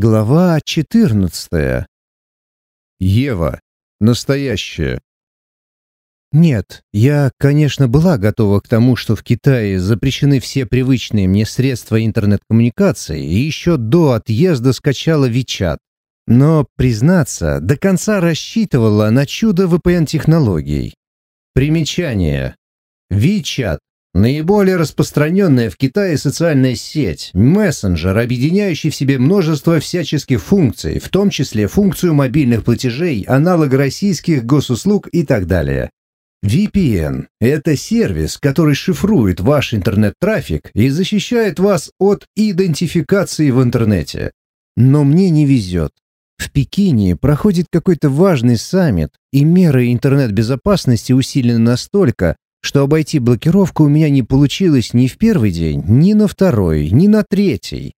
Глава 14. Ева. Настоящая. Нет, я, конечно, была готова к тому, что в Китае запрещены все привычные мне средства интернет-коммуникации, и еще до отъезда скачала Вичат. Но, признаться, до конца рассчитывала на чудо VPN-технологий. Примечание. Вичат Наиболее распространенная в Китае социальная сеть – мессенджер, объединяющий в себе множество всяческих функций, в том числе функцию мобильных платежей, аналог российских госуслуг и так далее. VPN – это сервис, который шифрует ваш интернет-трафик и защищает вас от идентификации в интернете. Но мне не везет. В Пекине проходит какой-то важный саммит, и меры интернет-безопасности усилены настолько, что обойти блокировку у меня не получилось ни в первый день, ни на второй, ни на третий.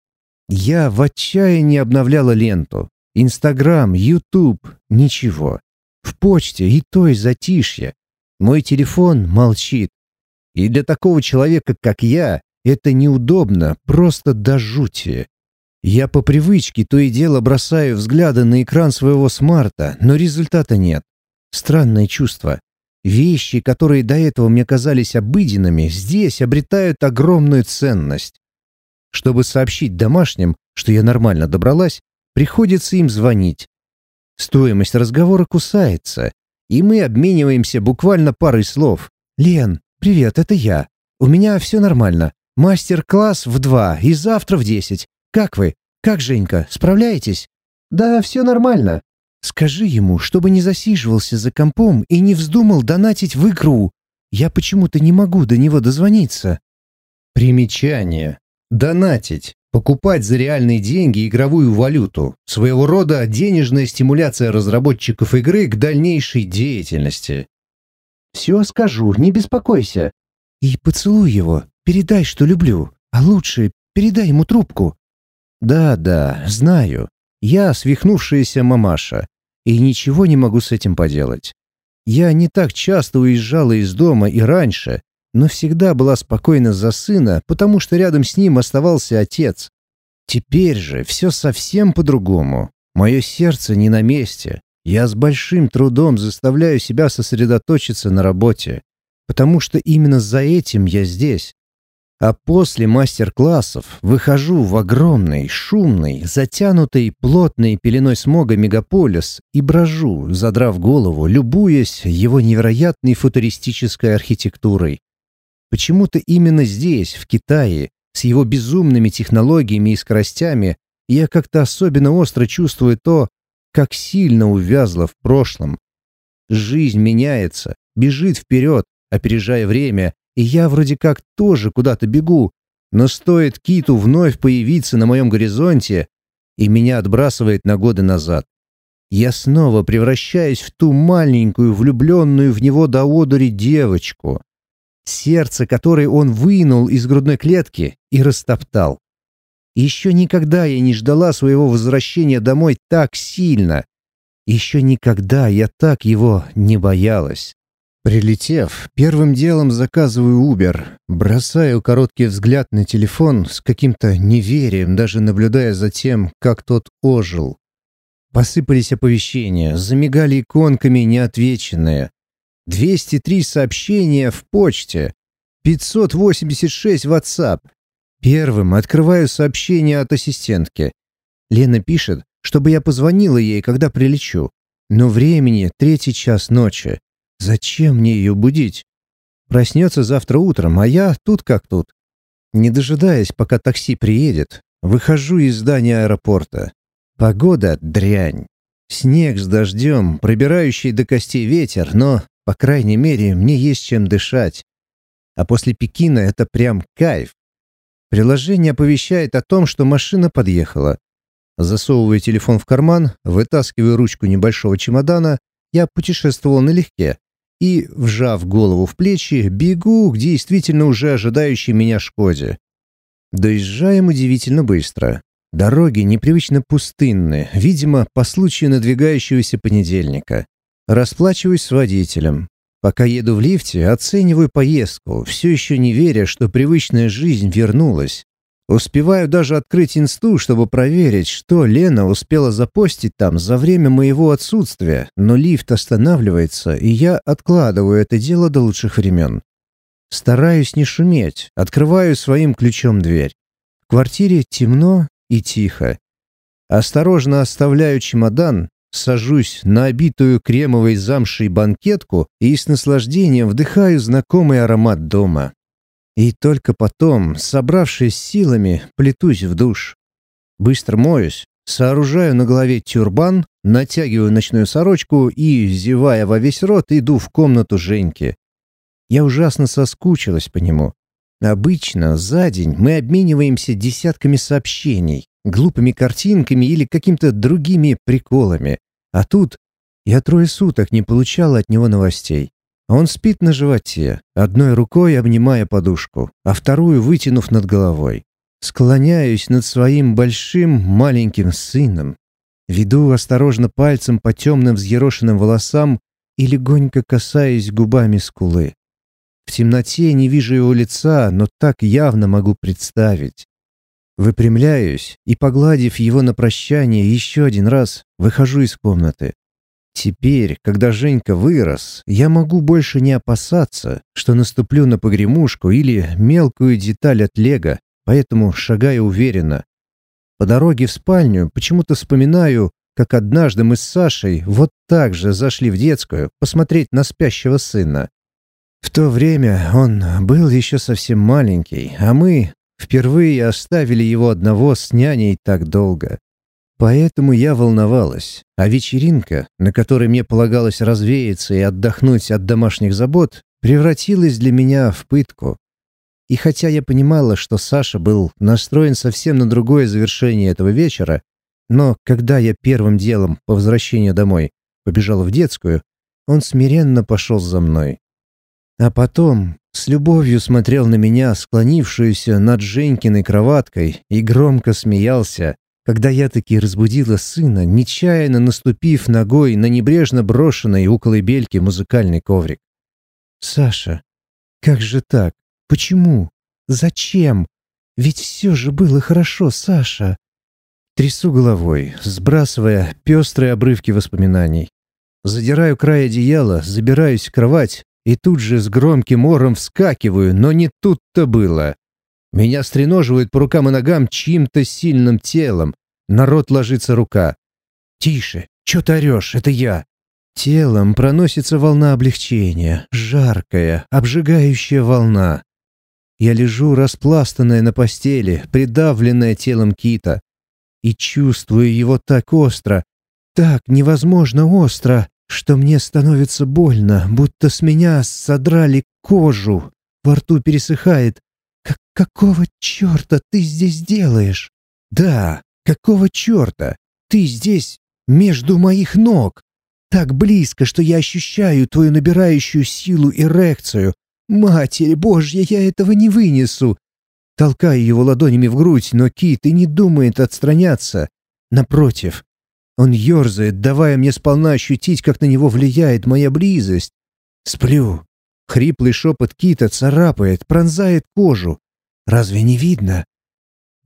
Я в отчаянии обновляла ленту. Инстаграм, Ютуб — ничего. В почте и то и затишье. Мой телефон молчит. И для такого человека, как я, это неудобно, просто до жути. Я по привычке то и дело бросаю взгляды на экран своего смарта, но результата нет. Странное чувство. Вещи, которые до этого мне казались обыденными, здесь обретают огромную ценность. Чтобы сообщить домашним, что я нормально добралась, приходится им звонить. Стоимость разговора кусается, и мы обмениваемся буквально парой слов. «Лен, привет, это я. У меня все нормально. Мастер-класс в два и завтра в десять. Как вы? Как Женька? Справляетесь?» «Да, все нормально. Скажи ему, чтобы не засиживался за компом и не вздумал донатить в игру. Я почему-то не могу до него дозвониться. Примечание. Донатить. Покупать за реальные деньги игровую валюту. Своего рода денежная стимуляция разработчиков игры к дальнейшей деятельности. «Все скажу, не беспокойся». «И поцелуй его, передай, что люблю. А лучше передай ему трубку». «Да-да, знаю. Я свихнувшаяся мамаша, и ничего не могу с этим поделать. Я не так часто уезжала из дома и раньше, но всегда была спокойна за сына, потому что рядом с ним оставался отец. Теперь же все совсем по-другому. Мое сердце не на месте. Я с большим трудом заставляю себя сосредоточиться на работе, потому что именно за этим я здесь. А после мастер-классов выхожу в огромный, шумный, затянутый плотной пеленой смога мегаполис и брожу, задрав голову, любуясь его невероятной футуристической архитектурой. Почему-то именно здесь, в Китае, с его безумными технологиями и скоростями, я как-то особенно остро чувствую то, как сильно увязла в прошлом. Жизнь меняется, бежит вперед, опережая время, и я вроде как тоже куда-то бегу, но стоит Киту вновь появиться на моем горизонте, и меня отбрасывает на годы назад. Я снова превращаюсь в ту маленькую, влюбленную в него до одури девочку, сердце которой он вынул из грудной клетки и растоптал. Еще никогда я не ждала своего возвращения домой так сильно. Еще никогда я так его не боялась. Прилетев, первым делом заказываю Uber, бросаю короткий взгляд на телефон с каким-то неверием, даже наблюдая за тем, как тот ожил. Посыпались оповещения, замигали иконками неотвеченные. 203 сообщения в почте, 586 в WhatsApp. Первым открываю сообщение от ассистентки. Лена пишет, чтобы я позвонила ей, когда прилечу. Но времени третий час ночи. Зачем мне ее будить? Проснется завтра утром, а я тут как тут. Не дожидаясь, пока такси приедет, выхожу из здания аэропорта. Погода — дрянь. Снег с дождем, пробирающий до костей ветер, но, по крайней мере, мне есть чем дышать. А после Пекина это прям кайф. Приложение оповещает о том, что машина подъехала. Засовываю телефон в карман, вытаскиваю ручку небольшого чемодана, я путешествовал налегке и, вжав голову в плечи, бегу к действительно уже ожидающей меня Шкоде. Доезжаем удивительно быстро. Дороги непривычно пустынные, видимо, по случаю надвигающегося понедельника. Расплачиваюсь с водителем. Пока еду в лифте, оцениваю поездку, все еще не веря, что привычная жизнь вернулась. Успеваю даже открыть инсту, чтобы проверить, что Лена успела запостить там за время моего отсутствия, но лифт останавливается, и я откладываю это дело до лучших времен. Стараюсь не шуметь, открываю своим ключом дверь. В квартире темно и тихо. Осторожно оставляю чемодан, сажусь на обитую кремовой замшей банкетку и с наслаждением вдыхаю знакомый аромат дома. И только потом, собравшись силами, плетусь в душ. Быстро моюсь, сооружаю на голове тюрбан, натягиваю ночную сорочку и, зевая во весь рот, иду в комнату Женьки. Я ужасно соскучилась по нему. Обычно за день мы обмениваемся десятками сообщений, глупыми картинками или какими-то другими приколами. А тут я трое суток не получала от него новостей. Он спит на животе, одной рукой обнимая подушку, а вторую вытянув над головой. Склоняюсь над своим большим маленьким сыном. Веду осторожно пальцем по темным взъерошенным волосам и легонько касаюсь губами скулы. В темноте не вижу его лица, но так явно могу представить. Выпрямляюсь и, погладив его на прощание еще один раз, выхожу из комнаты. Теперь, когда Женька вырос, я могу больше не опасаться, что наступлю на погремушку или мелкую деталь от лего, поэтому шагаю уверенно. По дороге в спальню почему-то вспоминаю, как однажды мы с Сашей вот так же зашли в детскую посмотреть на спящего сына. В то время он был еще совсем маленький, а мы впервые оставили его одного с няней так долго. Поэтому я волновалась, а вечеринка, на которой мне полагалось развеяться и отдохнуть от домашних забот, превратилась для меня в пытку. И хотя я понимала, что Саша был настроен совсем на другое завершение этого вечера, но когда я первым делом по возвращению домой побежала в детскую, он смиренно пошел за мной. А потом с любовью смотрел на меня, склонившуюся над Женькиной кроваткой, и громко смеялся, когда я таки разбудила сына, нечаянно наступив ногой на небрежно брошенный у колыбельки музыкальный коврик. «Саша, как же так? Почему? Зачем? Ведь все же было хорошо, Саша!» Трясу головой, сбрасывая пестрые обрывки воспоминаний. Задираю край одеяла, забираюсь в кровать и тут же с громким ором вскакиваю, но не тут-то было. Меня стреноживают по рукам и ногам чьим-то сильным телом. Народ ложится рука. «Тише! Чё ты орёшь? Это я!» Телом проносится волна облегчения, жаркая, обжигающая волна. Я лежу распластанная на постели, придавленная телом кита, и чувствую его так остро, так невозможно остро, что мне становится больно, будто с меня содрали кожу. Во рту пересыхает, как «Какого черта ты здесь делаешь?» «Да, какого черта? Ты здесь, между моих ног. Так близко, что я ощущаю твою набирающую силу эрекцию. Матерь Божья, я этого не вынесу!» Толкаю его ладонями в грудь, но Кит и не думает отстраняться. Напротив, он ерзает, давая мне сполна ощутить, как на него влияет моя близость. Сплю. Хриплый шепот Кита царапает, пронзает кожу. Разве не видно?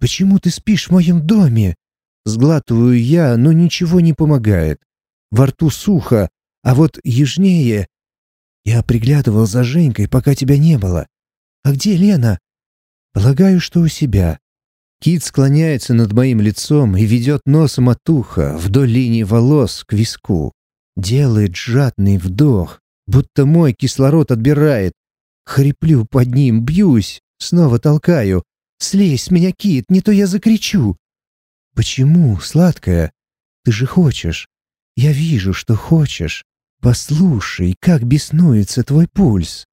Почему ты спишь в моем доме? Сглатываю я, но ничего не помогает. Во рту сухо, а вот южнее... Я приглядывал за Женькой, пока тебя не было. А где Лена? Полагаю, что у себя. Кит склоняется над моим лицом и ведет носом от уха вдоль линии волос к виску. Делает жадный вдох, будто мой кислород отбирает. Хриплю под ним, бьюсь, Снова толкаю. «Слезь с меня, Кит, не то я закричу!» «Почему, сладкая? Ты же хочешь. Я вижу, что хочешь. Послушай, как беснуется твой пульс».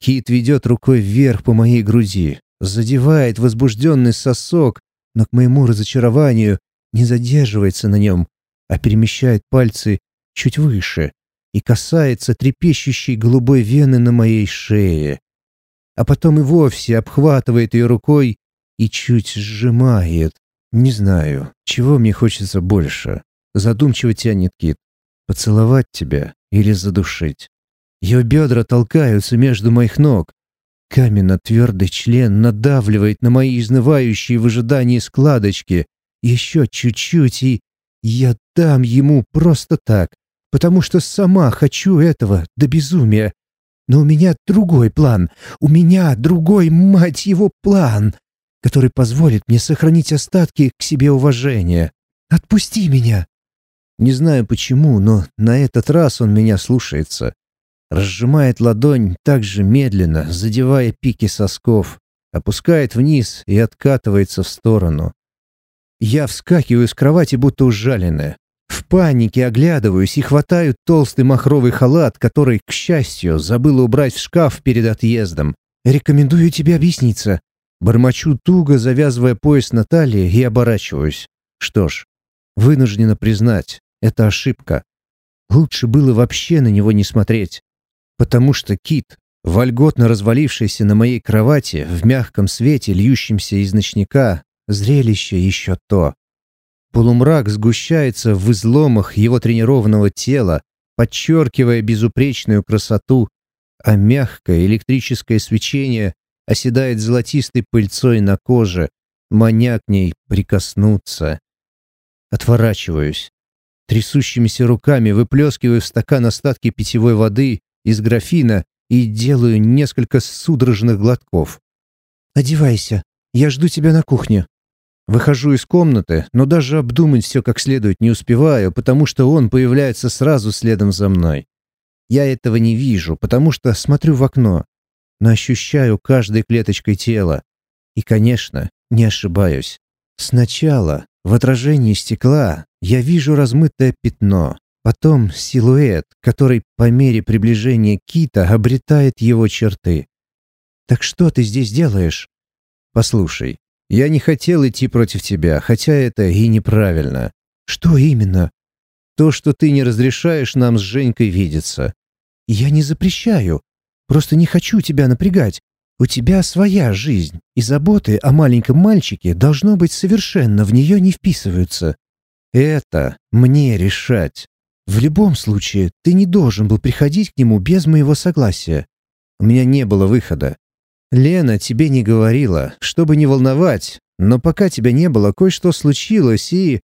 Кит ведет рукой вверх по моей груди, задевает возбужденный сосок, но к моему разочарованию не задерживается на нем, а перемещает пальцы чуть выше и касается трепещущей голубой вены на моей шее а потом и вовсе обхватывает ее рукой и чуть сжимает. Не знаю, чего мне хочется больше. Задумчиво тянет Кит. Поцеловать тебя или задушить. Ее бедра толкаются между моих ног. Каменно-твердый член надавливает на мои изнывающие в ожидании складочки. Еще чуть-чуть, и я дам ему просто так, потому что сама хочу этого до безумия. Но у меня другой план. У меня другой, мать его, план, который позволит мне сохранить остатки к себе уважения. Отпусти меня!» Не знаю почему, но на этот раз он меня слушается. Разжимает ладонь так же медленно, задевая пики сосков, опускает вниз и откатывается в сторону. Я вскакиваю с кровати, будто ужаленная. Панике оглядываюсь и хватаю толстый махровый халат, который, к счастью, забыла убрать в шкаф перед отъездом. «Рекомендую тебе объясниться». Бормочу туго, завязывая пояс на талии, и оборачиваюсь. Что ж, вынуждена признать, это ошибка. Лучше было вообще на него не смотреть. Потому что Кит, вольготно развалившийся на моей кровати в мягком свете, льющемся из ночника, зрелище еще то. Полумрак сгущается в изломах его тренированного тела, подчеркивая безупречную красоту, а мягкое электрическое свечение оседает золотистой пыльцой на коже, маня к ней прикоснуться. Отворачиваюсь. Трясущимися руками выплескиваю в стакан остатки питьевой воды из графина и делаю несколько судорожных глотков. «Одевайся, я жду тебя на кухне». Выхожу из комнаты, но даже обдумать все как следует не успеваю, потому что он появляется сразу следом за мной. Я этого не вижу, потому что смотрю в окно, но ощущаю каждой клеточкой тела. И, конечно, не ошибаюсь. Сначала в отражении стекла я вижу размытое пятно, потом силуэт, который по мере приближения кита обретает его черты. «Так что ты здесь делаешь?» «Послушай, я не хотел идти против тебя, хотя это и неправильно». «Что именно?» «То, что ты не разрешаешь нам с Женькой видеться». «Я не запрещаю. Просто не хочу тебя напрягать. У тебя своя жизнь, и заботы о маленьком мальчике, должно быть, совершенно в нее не вписываются. Это мне решать. В любом случае, ты не должен был приходить к нему без моего согласия. У меня не было выхода. Лена тебе не говорила, чтобы не волновать, но пока тебя не было, кое-что случилось, и...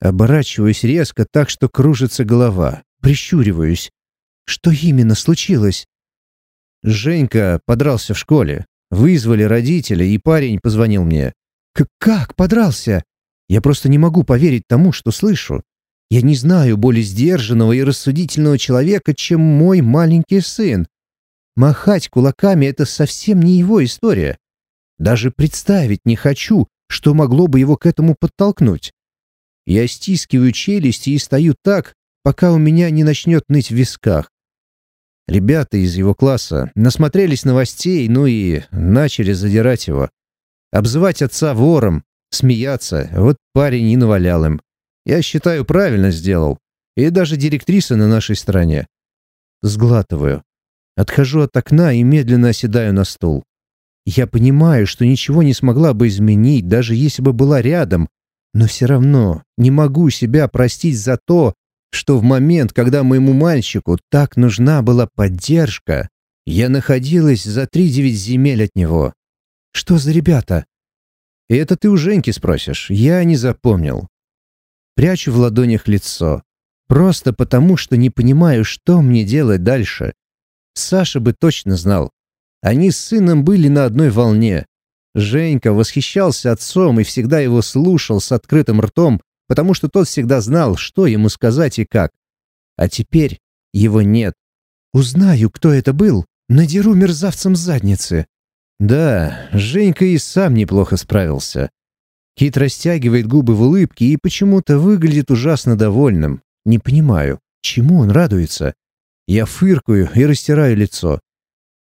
Оборачиваюсь резко так, что кружится голова. Прищуриваюсь. Что именно случилось? Женька подрался в школе. Вызвали родители, и парень позвонил мне. К «Как подрался?» Я просто не могу поверить тому, что слышу. Я не знаю более сдержанного и рассудительного человека, чем мой маленький сын. Махать кулаками — это совсем не его история. Даже представить не хочу, что могло бы его к этому подтолкнуть. Я стискиваю челюсти и стою так, пока у меня не начнет ныть в висках. Ребята из его класса насмотрелись новостей, ну и начали задирать его. Обзывать отца вором, смеяться, вот парень и навалял им. Я считаю, правильно сделал. И даже директриса на нашей стороне. Сглатываю. Отхожу от окна и медленно оседаю на стул. Я понимаю, что ничего не смогла бы изменить, даже если бы была рядом, но все равно не могу себя простить за то, что в момент, когда моему мальчику так нужна была поддержка, я находилась за три-девять земель от него. Что за ребята? Это ты у Женьки спросишь, я не запомнил. Прячу в ладонях лицо. Просто потому, что не понимаю, что мне делать дальше. Саша бы точно знал. Они с сыном были на одной волне. Женька восхищался отцом и всегда его слушал с открытым ртом, потому что тот всегда знал, что ему сказать и как. А теперь его нет. Узнаю, кто это был, надеру мерзавцам задницы. Да, Женька и сам неплохо справился. Кит растягивает губы в улыбке и почему-то выглядит ужасно довольным. Не понимаю, чему он радуется. Я фыркаю и растираю лицо.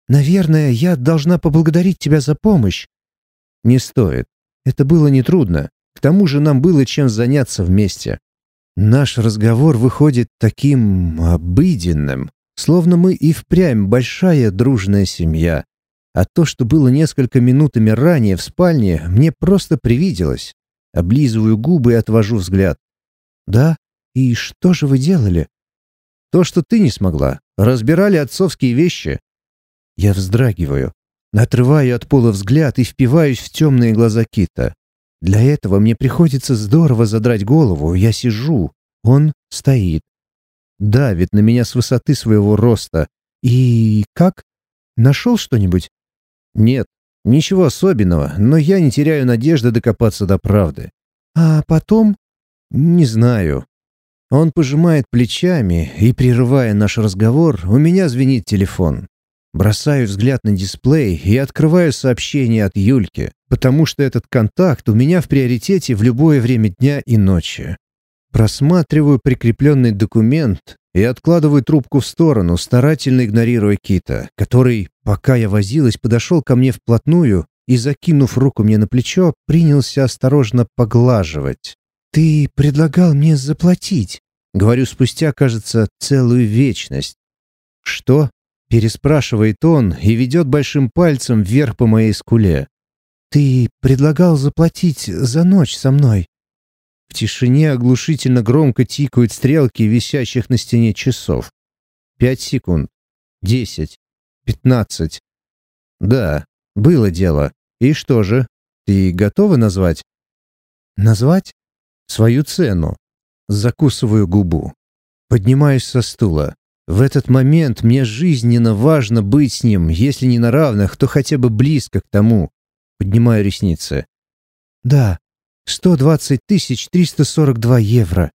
«Наверное, я должна поблагодарить тебя за помощь». «Не стоит. Это было нетрудно. К тому же нам было чем заняться вместе. Наш разговор выходит таким обыденным, словно мы и впрямь большая дружная семья. А то, что было несколько минутами ранее в спальне, мне просто привиделось. Облизываю губы и отвожу взгляд. «Да? И что же вы делали?» «То, что ты не смогла. Разбирали отцовские вещи». Я вздрагиваю. Отрываю от пола взгляд и впиваюсь в темные глаза Кита. Для этого мне приходится здорово задрать голову. Я сижу, он стоит. Давит на меня с высоты своего роста. И как? Нашел что-нибудь? Нет, ничего особенного, но я не теряю надежды докопаться до правды. А потом? Не знаю. Он пожимает плечами, и, прерывая наш разговор, у меня звенит телефон. Бросаю взгляд на дисплей и открываю сообщение от Юльки, потому что этот контакт у меня в приоритете в любое время дня и ночи. Просматриваю прикрепленный документ и откладываю трубку в сторону, старательно игнорируя Кита, который, пока я возилась, подошел ко мне вплотную и, закинув руку мне на плечо, принялся осторожно поглаживать. «Ты предлагал мне заплатить», — говорю спустя, кажется, целую вечность. «Что?» — переспрашивает он и ведет большим пальцем вверх по моей скуле. «Ты предлагал заплатить за ночь со мной». В тишине оглушительно громко тикают стрелки висящих на стене часов. Пять секунд. Десять. Пятнадцать. Да, было дело. И что же? Ты готова назвать? Назвать? Свою цену. Закусываю губу. Поднимаюсь со стула. В этот момент мне жизненно важно быть с ним, если не на равных, то хотя бы близко к тому. Поднимаю ресницы. Да, 120 тысяч 342 евро.